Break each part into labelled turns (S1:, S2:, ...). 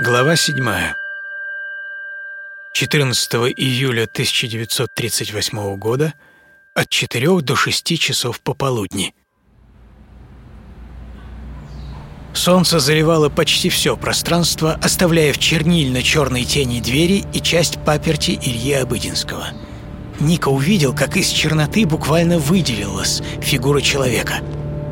S1: Глава 7. 14 июля 1938 года от 4 до 6 часов пополудни. Солнце заливало почти все пространство, оставляя в чернильно-черной тени двери и часть паперти Ильи Обыденского. Ника увидел, как из черноты буквально выделилась фигура человека.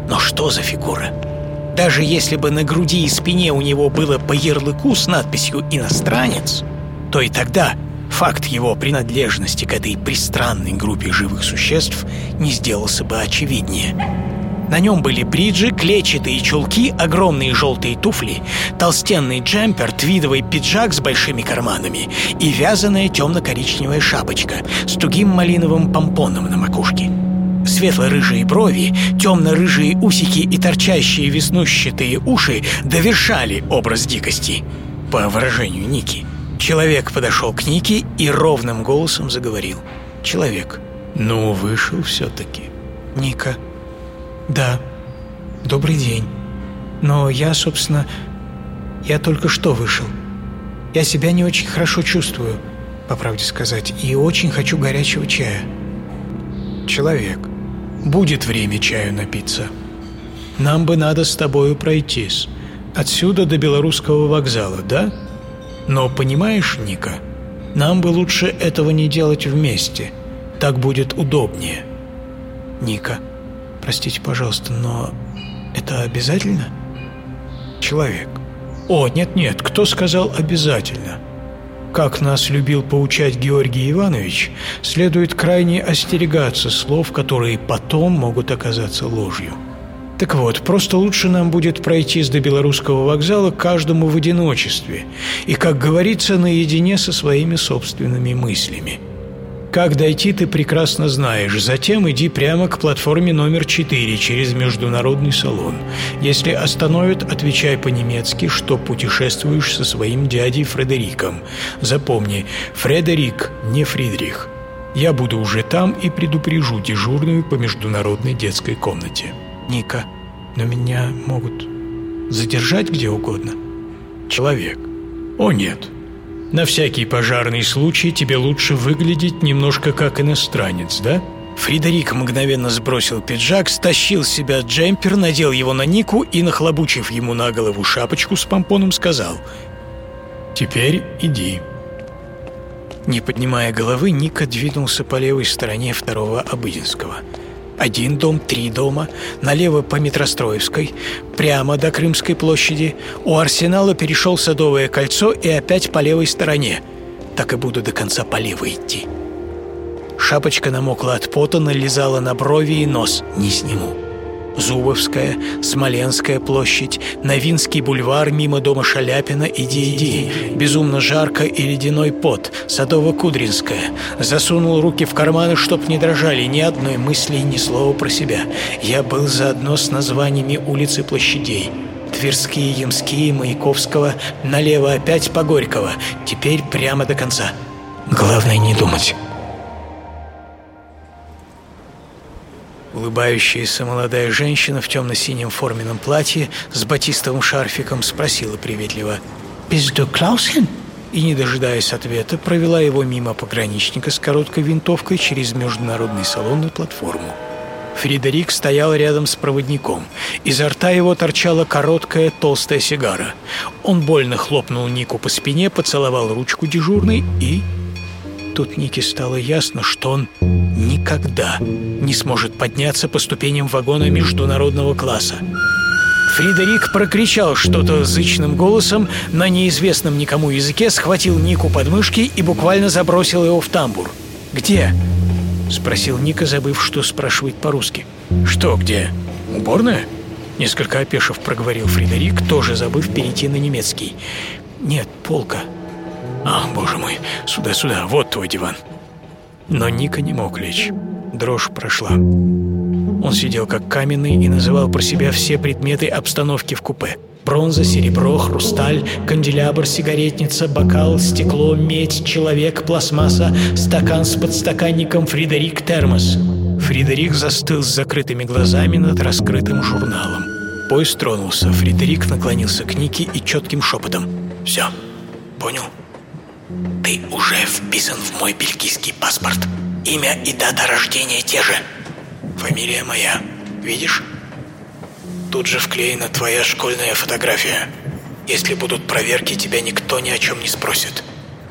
S1: Но что за фигура? Даже если бы на груди и спине у него было по ярлыку с надписью «Иностранец», то и тогда факт его принадлежности к этой пристранной группе живых существ не сделался бы очевиднее. На нем были бриджи, клетчатые чулки, огромные желтые туфли, толстенный джемпер, твидовый пиджак с большими карманами и вязаная темно-коричневая шапочка с тугим малиновым помпоном на макушке. Светло-рыжие брови, темно-рыжие усики и торчащие веснущатые уши довершали образ дикости. По выражению Ники. Человек подошел к Нике и ровным голосом заговорил. Человек. «Ну, вышел все-таки». Ника. «Да. Добрый день. Но я, собственно, я только что вышел. Я себя не очень хорошо чувствую, по правде сказать, и очень хочу горячего чая». Человек. Будет время чаю напиться. Нам бы надо с тобою пройтись. Отсюда до Белорусского вокзала, да? Но понимаешь, Ника, нам бы лучше этого не делать вместе. Так будет удобнее. Ника, простите, пожалуйста, но это обязательно? Человек. О, нет-нет, кто сказал обязательно? Как нас любил поучать Георгий Иванович, следует крайне остерегаться слов, которые потом могут оказаться ложью. Так вот, просто лучше нам будет пройтись до Белорусского вокзала каждому в одиночестве и, как говорится, наедине со своими собственными мыслями – как дойти, ты прекрасно знаешь. Затем иди прямо к платформе номер 4 через международный салон. Если остановят, отвечай по-немецки, что путешествуешь со своим дядей Фредериком. Запомни, Фредерик, не Фридрих. Я буду уже там и предупрежу дежурную по международной детской комнате. Ника, но меня могут задержать где угодно. Человек. О нет, на всякий пожарный случай тебе лучше выглядеть немножко как иностранец, да?» Фредерик мгновенно сбросил пиджак, стащил с себя джемпер, надел его на Нику и, нахлобучив ему на голову шапочку с помпоном, сказал «Теперь иди». Не поднимая головы, Ника двинулся по левой стороне второго Обыденского – один дом, три дома, налево по Метростроевской, прямо до Крымской площади, у Арсенала перешел Садовое кольцо и опять по левой стороне. Так и буду до конца по левой идти. Шапочка намокла от пота, налезала на брови и нос. Не сниму. Зубовская, Смоленская площадь, Новинский бульвар мимо дома Шаляпина, иди, иди. Безумно жарко и ледяной пот, Садово-Кудринская. Засунул руки в карманы, чтоб не дрожали ни одной мысли, ни слова про себя. Я был заодно с названиями улиц и площадей. Тверские, Ямские, Маяковского, налево опять по Горького. Теперь прямо до конца. Главное не думать. Улыбающаяся молодая женщина в темно-синем форменном платье с батистовым шарфиком спросила приветливо «Bist du Klausен?» и, не дожидаясь ответа, провела его мимо пограничника с короткой винтовкой через международный салон на платформу. Фредерик стоял рядом с проводником. Изо рта его торчала короткая толстая сигара. Он больно хлопнул Нику по спине, поцеловал ручку дежурной и... Тут Нике стало ясно, что он никогда не сможет подняться по ступеням вагона международного класса. Фредерик прокричал что-то зычным голосом на неизвестном никому языке, схватил Нику под мышки и буквально забросил его в тамбур. «Где?» — спросил Ника, забыв, что спрашивает по-русски. «Что где? Уборная?» Несколько опешив проговорил Фредерик, тоже забыв перейти на немецкий. «Нет, полка». «А, боже мой, сюда-сюда, вот твой диван». Но Ника не мог лечь. Дрожь прошла. Он сидел как каменный и называл про себя все предметы обстановки в купе. Бронза, серебро, хрусталь, канделябр, сигаретница, бокал, стекло, медь, человек, пластмасса, стакан с подстаканником, Фредерик, термос. Фредерик застыл с закрытыми глазами над раскрытым журналом. Поезд тронулся. Фредерик наклонился к Нике и четким шепотом. Все, понял? Ты уже вписан в мой бельгийский паспорт. Имя и дата рождения те же. Фамилия моя. Видишь? Тут же вклеена твоя школьная фотография. Если будут проверки, тебя никто ни о чем не спросит.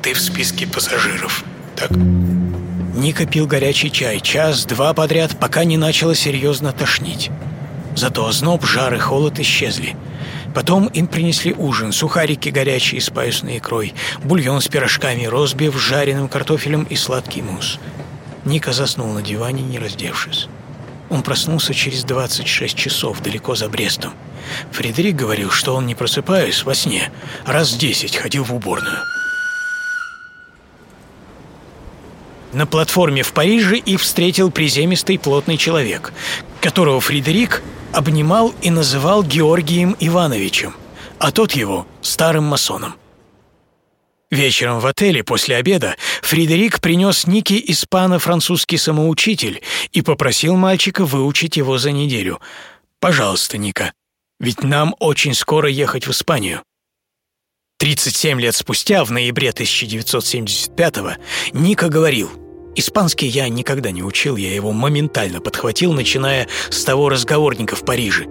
S1: Ты в списке пассажиров. Так? Ника пил горячий чай час-два подряд, пока не начало серьезно тошнить. Зато озноб, жар и холод исчезли. Потом им принесли ужин, сухарики горячие с паюсной икрой, бульон с пирожками, розбив с жареным картофелем и сладкий мусс. Ника заснул на диване, не раздевшись. Он проснулся через 26 часов, далеко за Брестом. Фредерик говорил, что он, не просыпаясь во сне, раз десять ходил в уборную. На платформе в Париже их встретил приземистый плотный человек, которого Фредерик обнимал и называл Георгием Ивановичем, а тот его старым масоном. Вечером в отеле после обеда Фредерик принес Нике испано-французский самоучитель и попросил мальчика выучить его за неделю. «Пожалуйста, Ника, ведь нам очень скоро ехать в Испанию». 37 лет спустя, в ноябре 1975-го, Ника говорил – Испанский я никогда не учил, я его моментально подхватил, начиная с того разговорника в Париже.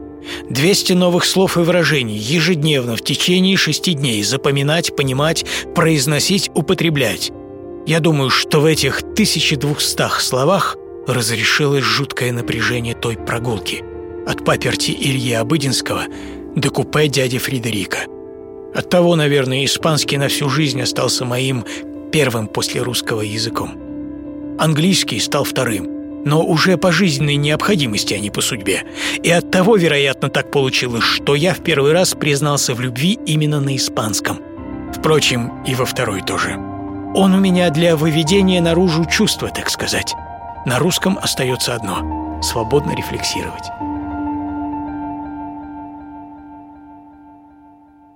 S1: 200 новых слов и выражений ежедневно в течение шести дней запоминать, понимать, произносить, употреблять. Я думаю, что в этих 1200 словах разрешилось жуткое напряжение той прогулки. От паперти Ильи Обыденского до купе дяди Фредерика. Оттого, наверное, испанский на всю жизнь остался моим первым после русского языком. Английский стал вторым, но уже по жизненной необходимости, а не по судьбе. И от того, вероятно, так получилось, что я в первый раз признался в любви именно на испанском. Впрочем, и во второй тоже. Он у меня для выведения наружу чувства, так сказать. На русском остается одно – свободно рефлексировать.